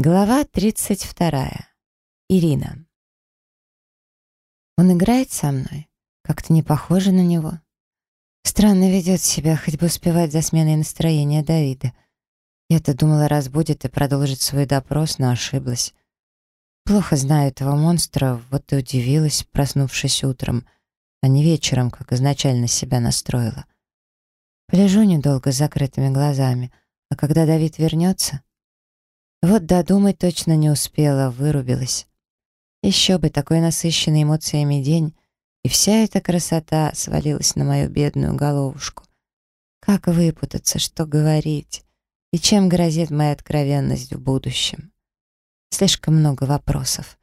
Глава 32. Ирина. Он играет со мной? Как-то не похоже на него. Странно ведет себя, хоть бы успевать за сменой настроения Давида. Я-то думала, разбудит и продолжит свой допрос, но ошиблась. Плохо знаю этого монстра, вот и удивилась, проснувшись утром, а не вечером, как изначально себя настроила. Полежу недолго с закрытыми глазами, а когда Давид вернется, вот додумать точно не успела, вырубилась. Еще бы такой насыщенный эмоциями день, и вся эта красота свалилась на мою бедную головушку. Как выпутаться, что говорить? И чем грозит моя откровенность в будущем? Слишком много вопросов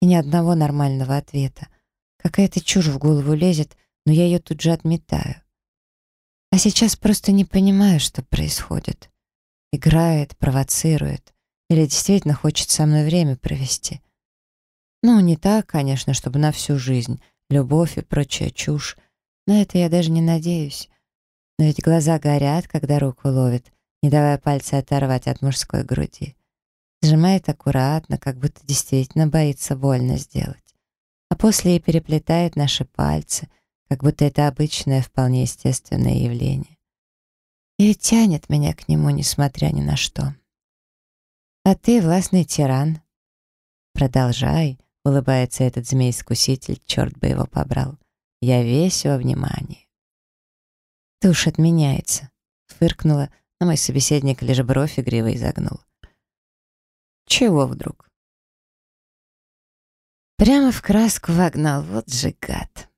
и ни одного нормального ответа. Какая-то чушь в голову лезет, но я ее тут же отметаю. А сейчас просто не понимаю, что происходит. Играет, провоцирует — или действительно хочет со мной время провести? Ну, не так, конечно, чтобы на всю жизнь. Любовь и прочая чушь. На это я даже не надеюсь. Но ведь глаза горят, когда руку ловит, не давая пальцы оторвать от мужской груди. Сжимает аккуратно, как будто действительно боится больно сделать. А после и переплетает наши пальцы, как будто это обычное, вполне естественное явление. И тянет меня к нему, несмотря ни на что. А ты властный тиран. Продолжай, улыбается этот змей-искуситель, черт бы его побрал. Я весь во внимании. Уж отменяется, фыркнула, но мой собеседник лишь бровь игриво изогнул. Чего вдруг? Прямо в краску вогнал, вот же гад.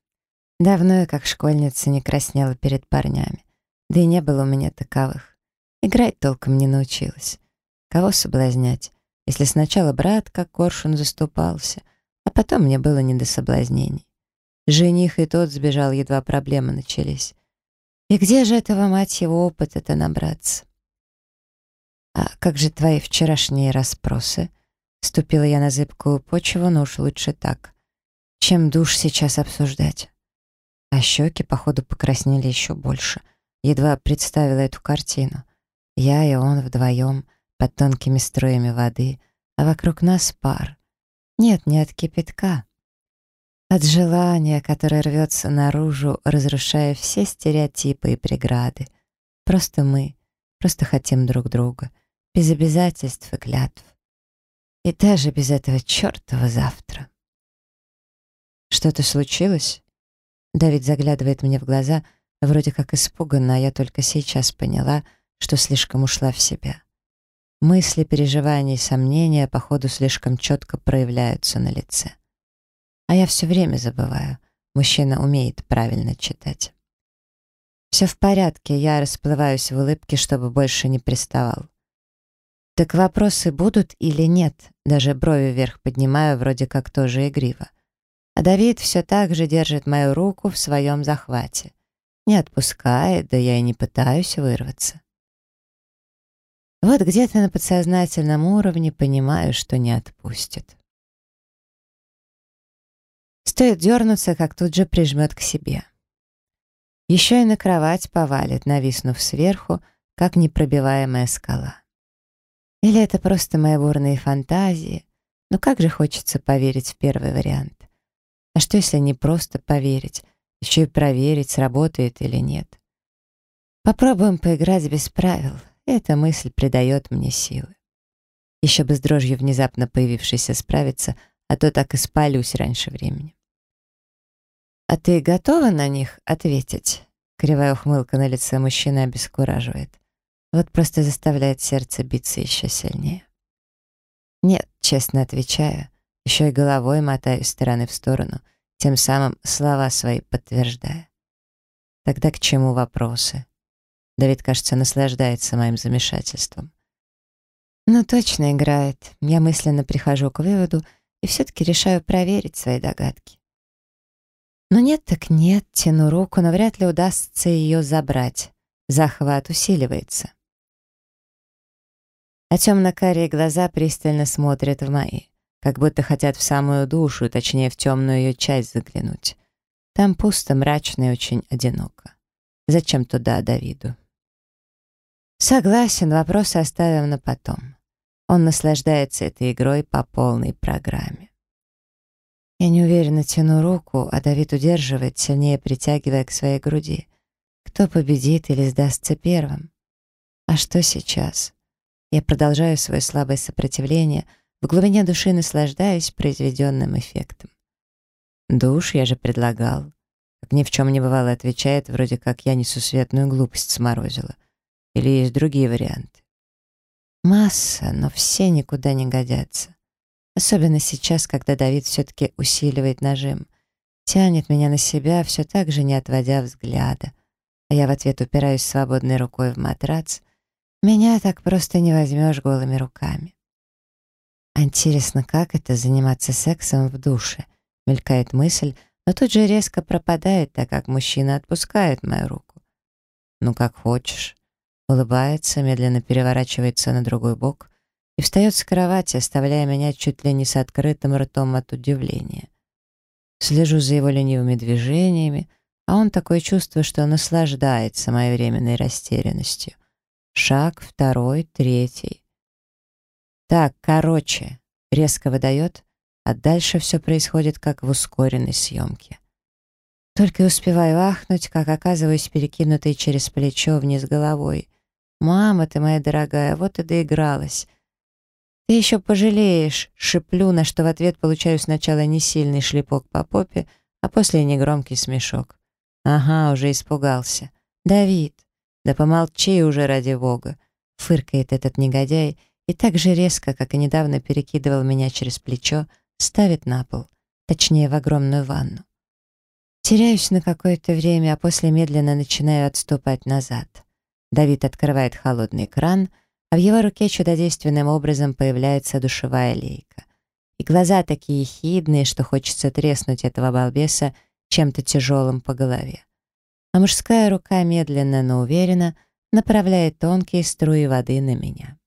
Давно я, как школьница, не краснела перед парнями. Да и не было у меня таковых. Играть толком не научилась. Кого соблазнять, если сначала брат, как коршун, заступался, а потом мне было не до соблазнений. Жених и тот сбежал, едва проблемы начались. И где же этого, мать его, опыта-то набраться? «А как же твои вчерашние расспросы?» Ступила я на зыбкую почву, но уж лучше так, чем душ сейчас обсуждать. А щеки, походу, покраснели еще больше. Едва представила эту картину. Я и он вдвоем — под тонкими струями воды, а вокруг нас пар. Нет, не от кипятка. От желания, которое рвется наружу, разрушая все стереотипы и преграды. Просто мы, просто хотим друг друга, без обязательств и клятв. И даже без этого чертова завтра. Что-то случилось? Давид заглядывает мне в глаза, вроде как испуганно, а я только сейчас поняла, что слишком ушла в себя. Мысли, переживания и сомнения, походу, слишком четко проявляются на лице. А я все время забываю. Мужчина умеет правильно читать. Все в порядке, я расплываюсь в улыбке, чтобы больше не приставал. Так вопросы будут или нет? Даже брови вверх поднимаю, вроде как тоже игриво. А Давид все так же держит мою руку в своем захвате. Не отпускает, да я и не пытаюсь вырваться. Вот где-то на подсознательном уровне понимаю, что не отпустит. Стоит дернуться, как тут же прижмет к себе. Еще и на кровать повалит, нависнув сверху, как непробиваемая скала. Или это просто мои бурные фантазии? Но как же хочется поверить в первый вариант. А что, если не просто поверить, еще и проверить, сработает или нет? Попробуем поиграть без правил — эта мысль придает мне силы. Еще бы с дрожью внезапно появившейся справиться, а то так и спалюсь раньше времени. «А ты готова на них ответить?» Кривая ухмылка на лице мужчины обескураживает. Вот просто заставляет сердце биться еще сильнее. «Нет», честно отвечаю, еще и головой мотаю из стороны в сторону, тем самым слова свои подтверждая. Тогда к чему вопросы? Давид, кажется, наслаждается моим замешательством. Ну, точно играет. Я мысленно прихожу к выводу и все-таки решаю проверить свои догадки. Но нет так нет, тяну руку, но вряд ли удастся ее забрать. Захват усиливается. А темно-карие глаза пристально смотрят в мои, как будто хотят в самую душу, точнее, в темную ее часть заглянуть. Там пусто, мрачно и очень одиноко. Зачем туда Давиду? Согласен, вопросы оставим на потом. Он наслаждается этой игрой по полной программе. Я неуверенно тяну руку, а Давид удерживает, сильнее притягивая к своей груди. Кто победит или сдастся первым? А что сейчас? Я продолжаю свое слабое сопротивление, в глубине души наслаждаюсь произведенным эффектом. Душ я же предлагал. Как ни в чем не бывало, отвечает, вроде как я несусветную глупость сморозила. Или есть другие варианты? Масса, но все никуда не годятся. Особенно сейчас, когда Давид все-таки усиливает нажим. Тянет меня на себя, все так же не отводя взгляда. А я в ответ упираюсь свободной рукой в матрац. Меня так просто не возьмешь голыми руками. Интересно, как это заниматься сексом в душе? Мелькает мысль, но тут же резко пропадает, так как мужчина отпускает мою руку. Ну, как хочешь улыбается, медленно переворачивается на другой бок и встает с кровати, оставляя меня чуть ли не с открытым ртом от удивления. Слежу за его ленивыми движениями, а он такое чувство, что наслаждается моей временной растерянностью. Шаг, второй, третий. Так, короче, резко выдает, а дальше все происходит как в ускоренной съемке. Только успеваю ахнуть, как оказываюсь перекинутой через плечо вниз головой. «Мама ты моя дорогая, вот и доигралась». «Ты еще пожалеешь», — шиплю, на что в ответ получаю сначала несильный шлепок по попе, а после негромкий смешок. «Ага, уже испугался. Давид, да помолчи уже ради бога», — фыркает этот негодяй и так же резко, как и недавно перекидывал меня через плечо, ставит на пол, точнее в огромную ванну. Теряюсь на какое-то время, а после медленно начинаю отступать назад. Давид открывает холодный кран, а в его руке чудодейственным образом появляется душевая лейка. И глаза такие хидные, что хочется треснуть этого балбеса чем-то тяжелым по голове. А мужская рука медленно, но уверенно направляет тонкие струи воды на меня.